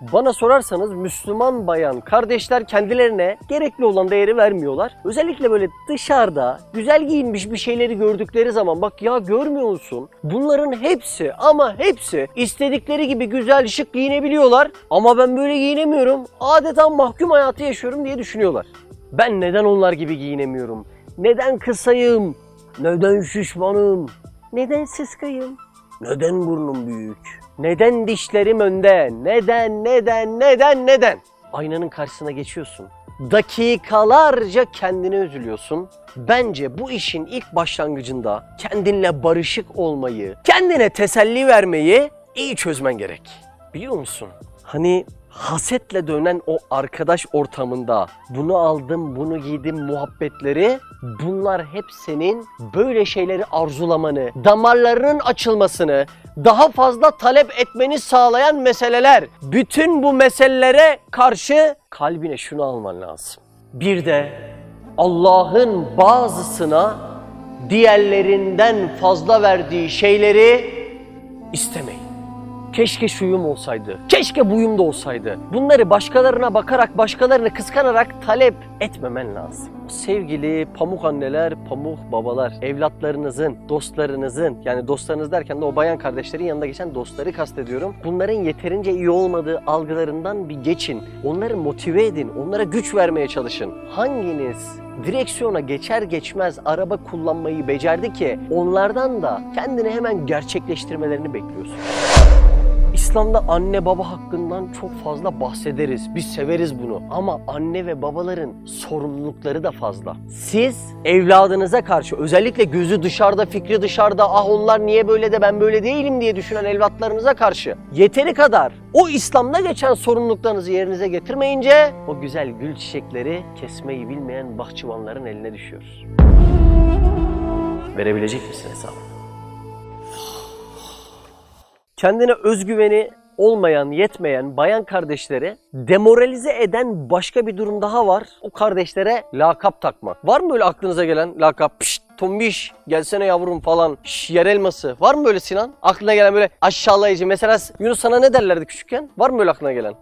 Bana sorarsanız Müslüman bayan kardeşler kendilerine gerekli olan değeri vermiyorlar. Özellikle böyle dışarıda güzel giyinmiş bir şeyleri gördükleri zaman bak ya görmüyor musun? Bunların hepsi ama hepsi istedikleri gibi güzel şık giyinebiliyorlar ama ben böyle giyinemiyorum. Adeta mahkum hayatı yaşıyorum diye düşünüyorlar. Ben neden onlar gibi giyinemiyorum? Neden kısayım? Neden şişmanım? Neden sıskayım? Neden burnum büyük? Neden dişlerim önde? Neden, neden, neden, neden? Aynanın karşısına geçiyorsun. Dakikalarca kendine üzülüyorsun. Bence bu işin ilk başlangıcında kendinle barışık olmayı, kendine teselli vermeyi iyi çözmen gerek. Biliyor musun? Hani hasetle dönen o arkadaş ortamında bunu aldım, bunu giydim muhabbetleri bunlar hep senin böyle şeyleri arzulamanı, damarlarının açılmasını, daha fazla talep etmeni sağlayan meseleler. Bütün bu meselelere karşı kalbine şunu alman lazım. Bir de Allah'ın bazısına diğerlerinden fazla verdiği şeyleri istemeyin. Keşke şuyum olsaydı. Keşke buyum da olsaydı. Bunları başkalarına bakarak, başkalarını kıskanarak talep etmemen lazım. Sevgili pamuk anneler, pamuk babalar, evlatlarınızın, dostlarınızın, yani dostlarınız derken de o bayan kardeşlerin yanında geçen dostları kastediyorum. Bunların yeterince iyi olmadığı algılarından bir geçin. Onları motive edin, onlara güç vermeye çalışın. Hanginiz direksiyona geçer geçmez araba kullanmayı becerdi ki onlardan da kendini hemen gerçekleştirmelerini bekliyorsun. İslam'da anne baba hakkından çok fazla bahsederiz. Biz severiz bunu. Ama anne ve babaların sorumlulukları da fazla. Siz evladınıza karşı özellikle gözü dışarıda, fikri dışarıda, ah onlar niye böyle de ben böyle değilim diye düşünen evlatlarınıza karşı yeteri kadar o İslam'da geçen sorumluluklarınızı yerinize getirmeyince o güzel gül çiçekleri kesmeyi bilmeyen bahçıvanların eline düşüyor. Verebilecek misin hesabını? Kendine özgüveni olmayan, yetmeyen bayan kardeşleri demoralize eden başka bir durum daha var. O kardeşlere lakap takmak. Var mı böyle aklınıza gelen lakap? Pişt, tombiş, gelsene yavrum falan. Şş, yer elması. Var mı böyle Sinan? Aklına gelen böyle aşağılayıcı. Mesela Yunus sana ne derlerdi küçükken? Var mı böyle aklına gelen?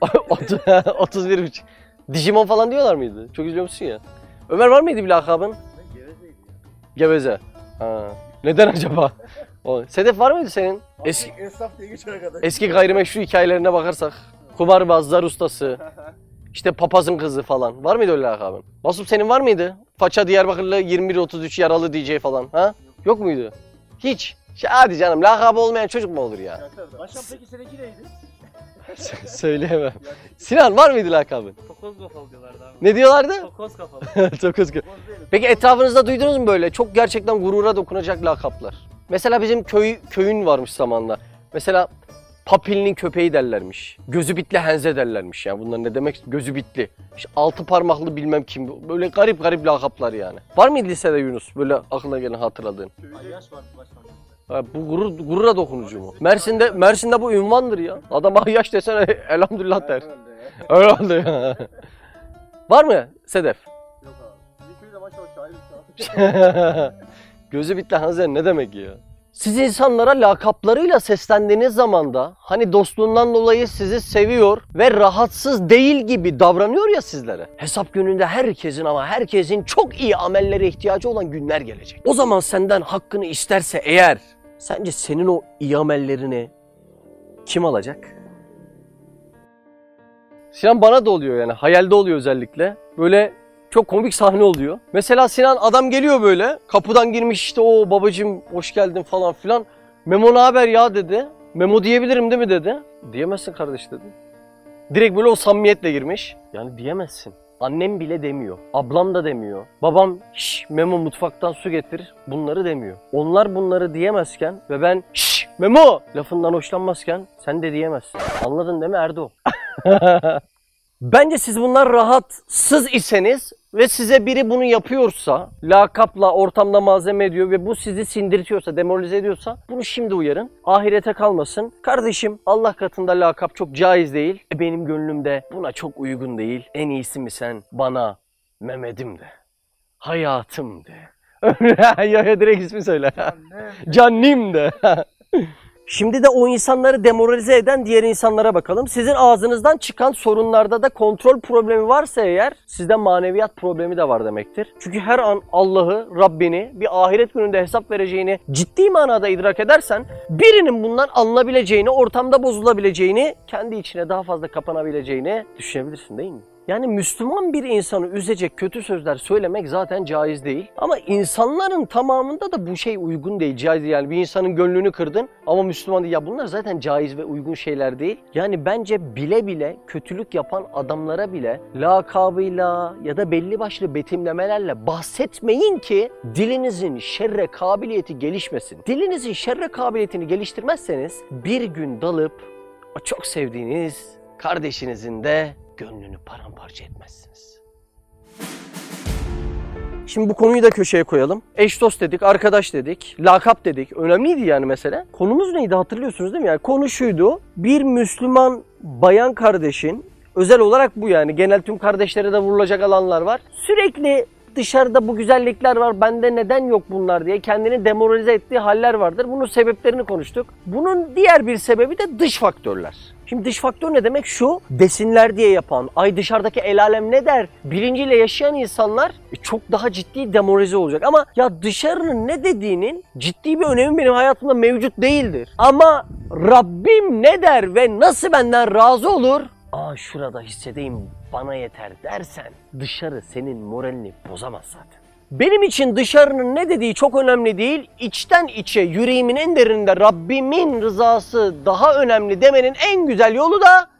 31 buçuk. Digimon falan diyorlar mıydı? Çok izliyor musun ya? Ömer var mıydı bir lakabın? Geveze. Ha. Neden acaba? O, Sedef var mıydı senin? Eski, Esnaf diye geçene kadar. eski gayrimeşru hikayelerine bakarsak. Kumarbaz, zar ustası, işte papazın kızı falan. Var mıydı öyle lakabın? Basup senin var mıydı? Faça Diyarbakırlı 21-33 yaralı DJ falan. Ha? Yok muydu? Hiç. Şey, hadi canım lakabı olmayan çocuk mu olur ya? Başkan peki seninki neydi? Söyleyemem. Sinan var mıydı lakabın? Tokoz kafalı diyorlardı abi. Ne diyorlardı? Tokoz kafalı. Çok kızgın. Peki etrafınızda duydunuz mu böyle çok gerçekten gurura dokunacak lakaplar? Mesela bizim köy köyün varmış zamanla. Mesela Papil'in köpeği derlermiş. Gözü bitli henze derlermiş ya. Bunlar ne demek? Gözü bitli. İşte altı parmaklı bilmem kim. Böyle garip garip lakaplar yani. Var mıydı lisede Yunus böyle aklına gelen hatırladığın? Ayyaş vardı başkan. Ha, bu gurur, gurura dokunucu mu? Mersin'de Mersin'de bu ünvandır ya. Adam ahyaş desene elhamdülillah der. Öyle oldu ya. Var mı Sedef? Yok abi. Bizim köyde var şair. Gözü bitti Hanzer ne demek ya? Siz insanlara lakaplarıyla seslendiğiniz zaman da hani dostluğundan dolayı sizi seviyor ve rahatsız değil gibi davranıyor ya sizlere. Hesap gününde herkesin ama herkesin çok iyi amellere ihtiyacı olan günler gelecek. O zaman senden hakkını isterse eğer sence senin o iyi amellerini kim alacak? Sinan bana da oluyor yani hayalde oluyor özellikle. Böyle çok komik sahne oluyor. Mesela Sinan adam geliyor böyle. Kapıdan girmiş işte o babacım hoş geldin falan filan. Memo ne haber ya dedi. Memo diyebilirim değil mi dedi. Diyemezsin kardeş dedi. Direkt böyle o samimiyetle girmiş. Yani diyemezsin. Annem bile demiyor. Ablam da demiyor. Babam şş Memo mutfaktan su getir bunları demiyor. Onlar bunları diyemezken ve ben şş Memo lafından hoşlanmazken sen de diyemezsin. Anladın değil mi Erdo? Bence siz bunlar rahatsız iseniz ve size biri bunu yapıyorsa, lakapla ortamda malzeme ediyor ve bu sizi sindirtiyorsa, demoralize ediyorsa bunu şimdi uyarın. Ahirete kalmasın. Kardeşim Allah katında lakap çok caiz değil. E benim gönlümde buna çok uygun değil. En iyisi mi sen bana Mehmet'im de. Hayatım de. ya direkt ismi söyle. Cannim de. Şimdi de o insanları demoralize eden diğer insanlara bakalım. Sizin ağzınızdan çıkan sorunlarda da kontrol problemi varsa eğer sizde maneviyat problemi de var demektir. Çünkü her an Allah'ı, Rabbini bir ahiret gününde hesap vereceğini ciddi manada idrak edersen birinin bundan alınabileceğini, ortamda bozulabileceğini, kendi içine daha fazla kapanabileceğini düşünebilirsin değil mi? Yani Müslüman bir insanı üzecek kötü sözler söylemek zaten caiz değil. Ama insanların tamamında da bu şey uygun değil. Caiz değil. Yani bir insanın gönlünü kırdın ama Müslüman değil. Ya bunlar zaten caiz ve uygun şeyler değil. Yani bence bile bile kötülük yapan adamlara bile lakabıyla ya da belli başlı betimlemelerle bahsetmeyin ki dilinizin şerre kabiliyeti gelişmesin. Dilinizin şerre kabiliyetini geliştirmezseniz bir gün dalıp o çok sevdiğiniz kardeşinizin de gönlünü paramparça etmezsiniz. Şimdi bu konuyu da köşeye koyalım. Eş dost dedik, arkadaş dedik, lakap dedik. Önemliydi yani mesele. Konumuz neydi hatırlıyorsunuz değil mi? Yani konu şuydu. Bir Müslüman bayan kardeşin özel olarak bu yani. Genel tüm kardeşlere de vurulacak alanlar var. Sürekli dışarıda bu güzellikler var, bende neden yok bunlar diye kendini demoralize ettiği haller vardır. Bunun sebeplerini konuştuk. Bunun diğer bir sebebi de dış faktörler. Şimdi dış faktör ne demek? Şu desinler diye yapan, ay dışarıdaki el alem ne der bilinciyle yaşayan insanlar e, çok daha ciddi demoralize olacak. Ama ya dışarının ne dediğinin ciddi bir önemi benim hayatımda mevcut değildir. Ama Rabbim ne der ve nasıl benden razı olur? Aa şurada hissedeyim bana yeter dersen dışarı senin moralini bozamaz zaten. Benim için dışarının ne dediği çok önemli değil. İçten içe yüreğimin en derininde Rabbimin rızası daha önemli demenin en güzel yolu da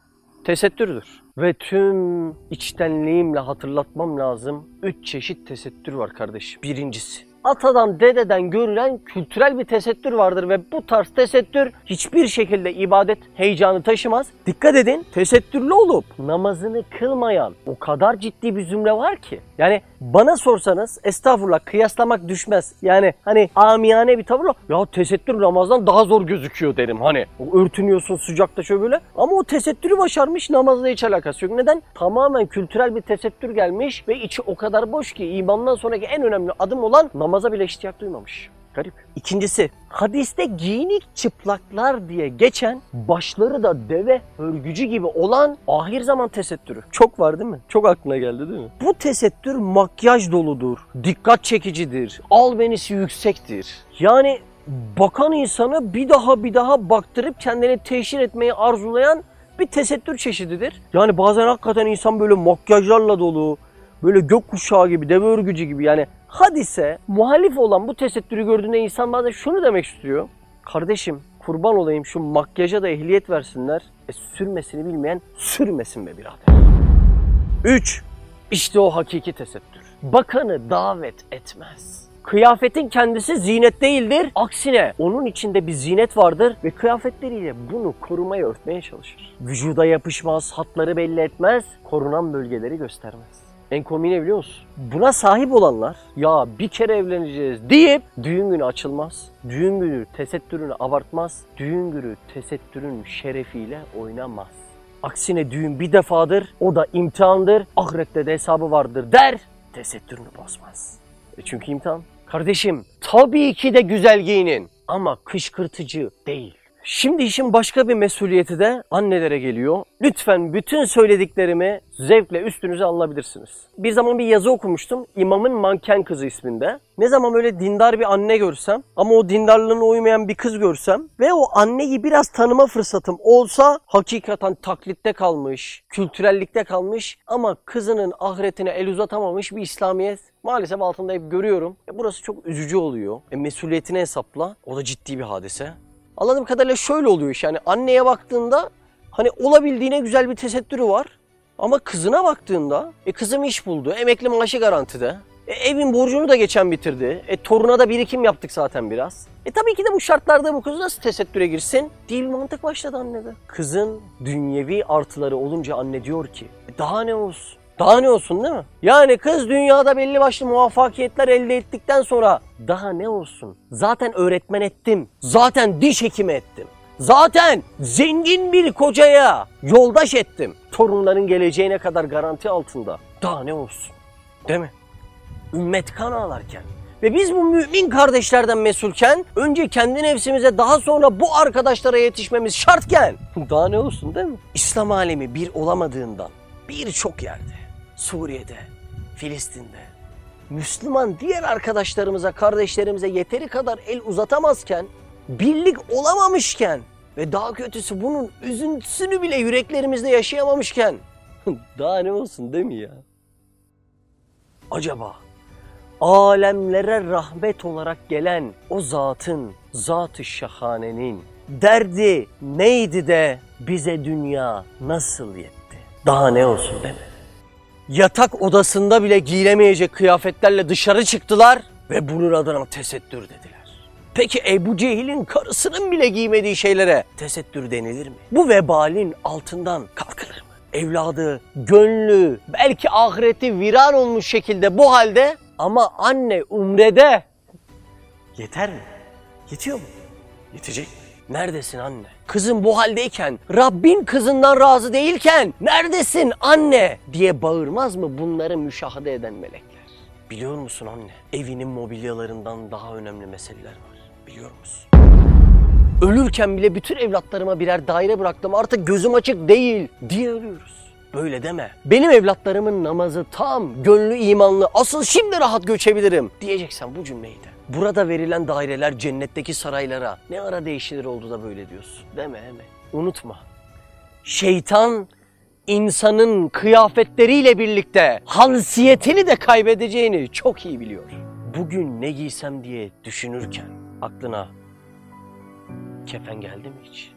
tesettürdür. Ve tüm içtenliğimle hatırlatmam lazım. Üç çeşit tesettür var kardeşim. Birincisi atadan dededen görülen kültürel bir tesettür vardır ve bu tarz tesettür hiçbir şekilde ibadet heyecanı taşımaz. Dikkat edin tesettürlü olup namazını kılmayan o kadar ciddi bir zümre var ki. Yani bana sorsanız estağfurullah kıyaslamak düşmez. Yani hani amiyane bir tavırla ya tesettür namazdan daha zor gözüküyor derim hani. Örtünüyorsun sıcakta şöyle böyle. Ama o tesettürü başarmış namazla hiç alakası yok. Neden? Tamamen kültürel bir tesettür gelmiş ve içi o kadar boş ki imandan sonraki en önemli adım olan namaza bile ihtiyaç duymamış. Garip. İkincisi, hadiste giyinik çıplaklar diye geçen, başları da deve örgücü gibi olan ahir zaman tesettürü. Çok var değil mi? Çok aklına geldi değil mi? Bu tesettür makyaj doludur, dikkat çekicidir, albenisi yüksektir. Yani bakan insanı bir daha bir daha baktırıp kendini teşhir etmeyi arzulayan bir tesettür çeşididir. Yani bazen hakikaten insan böyle makyajlarla dolu, böyle gökkuşağı gibi, deve örgücü gibi yani hadise muhalif olan bu tesettürü gördüğünde insan bazen şunu demek istiyor. Kardeşim kurban olayım şu makyaja da ehliyet versinler. E sürmesini bilmeyen sürmesin be birader. 3. İşte o hakiki tesettür. Bakanı davet etmez. Kıyafetin kendisi zinet değildir. Aksine onun içinde bir zinet vardır ve kıyafetleriyle bunu korumaya örtmeye çalışır. Vücuda yapışmaz, hatları belli etmez, korunan bölgeleri göstermez. En komiği ne biliyor musun? Buna sahip olanlar ya bir kere evleneceğiz deyip düğün günü açılmaz. Düğün günü tesettürünü abartmaz. Düğün günü tesettürün şerefiyle oynamaz. Aksine düğün bir defadır, o da imtihandır, ahirette de hesabı vardır der, tesettürünü bozmaz. E çünkü imtihan. Kardeşim tabii ki de güzel giyinin ama kışkırtıcı değil. Şimdi işin başka bir mesuliyeti de annelere geliyor. Lütfen bütün söylediklerimi zevkle üstünüze alabilirsiniz. Bir zaman bir yazı okumuştum. İmamın Manken Kızı isminde. Ne zaman öyle dindar bir anne görsem ama o dindarlığına uymayan bir kız görsem ve o anneyi biraz tanıma fırsatım olsa hakikaten taklitte kalmış, kültürellikte kalmış ama kızının ahiretine el uzatamamış bir İslamiyet maalesef altında hep görüyorum. E burası çok üzücü oluyor. E mesuliyetini hesapla. O da ciddi bir hadise. Anladığım kadarıyla şöyle oluyor iş yani anneye baktığında hani olabildiğine güzel bir tesettürü var. Ama kızına baktığında e kızım iş buldu, emekli maaşı garantide. E, evin borcunu da geçen bitirdi. E toruna da birikim yaptık zaten biraz. E tabii ki de bu şartlarda bu kız nasıl tesettüre girsin? Değil mantık başladı annede. Kızın dünyevi artıları olunca anne diyor ki e daha ne olsun? Daha ne olsun değil mi? Yani kız dünyada belli başlı muvaffakiyetler elde ettikten sonra daha ne olsun? Zaten öğretmen ettim. Zaten diş hekimi ettim. Zaten zengin bir kocaya yoldaş ettim. Torunların geleceğine kadar garanti altında. Daha ne olsun? Değil mi? Ümmet kan ağlarken, Ve biz bu mümin kardeşlerden mesulken önce kendi nefsimize daha sonra bu arkadaşlara yetişmemiz şartken daha ne olsun değil mi? İslam alemi bir olamadığından birçok yerde Suriye'de, Filistin'de Müslüman diğer arkadaşlarımıza, kardeşlerimize yeteri kadar el uzatamazken, birlik olamamışken ve daha kötüsü bunun üzüntüsünü bile yüreklerimizde yaşayamamışken daha ne olsun değil mi ya? Acaba alemlere rahmet olarak gelen o zatın, zat-ı şahanenin derdi neydi de bize dünya nasıl yetti? Daha ne olsun değil mi? Yatak odasında bile giyilemeyecek kıyafetlerle dışarı çıktılar ve bunun adına tesettür dediler. Peki Ebu Cehil'in karısının bile giymediği şeylere tesettür denilir mi? Bu vebalin altından kalkılır mı? Evladı, gönlü, belki ahireti viran olmuş şekilde bu halde ama anne umrede. Yeter mi? Yetiyor mu? Yetecek mi? Neredesin anne? Kızım bu haldeyken, Rabbin kızından razı değilken neredesin anne diye bağırmaz mı bunları müşahede eden melekler? Biliyor musun anne? Evinin mobilyalarından daha önemli meseleler var. Biliyor musun? Ölürken bile bütün evlatlarıma birer daire bıraktım artık gözüm açık değil diye ölüyoruz. Böyle deme. Benim evlatlarımın namazı tam, gönlü imanlı, asıl şimdi rahat göçebilirim diyeceksen bu cümleyi de. Burada verilen daireler cennetteki saraylara ne ara değişilir oldu da böyle diyorsun. Deme deme. Unutma. Şeytan insanın kıyafetleriyle birlikte hansiyetini de kaybedeceğini çok iyi biliyor. Bugün ne giysem diye düşünürken aklına kefen geldi mi hiç?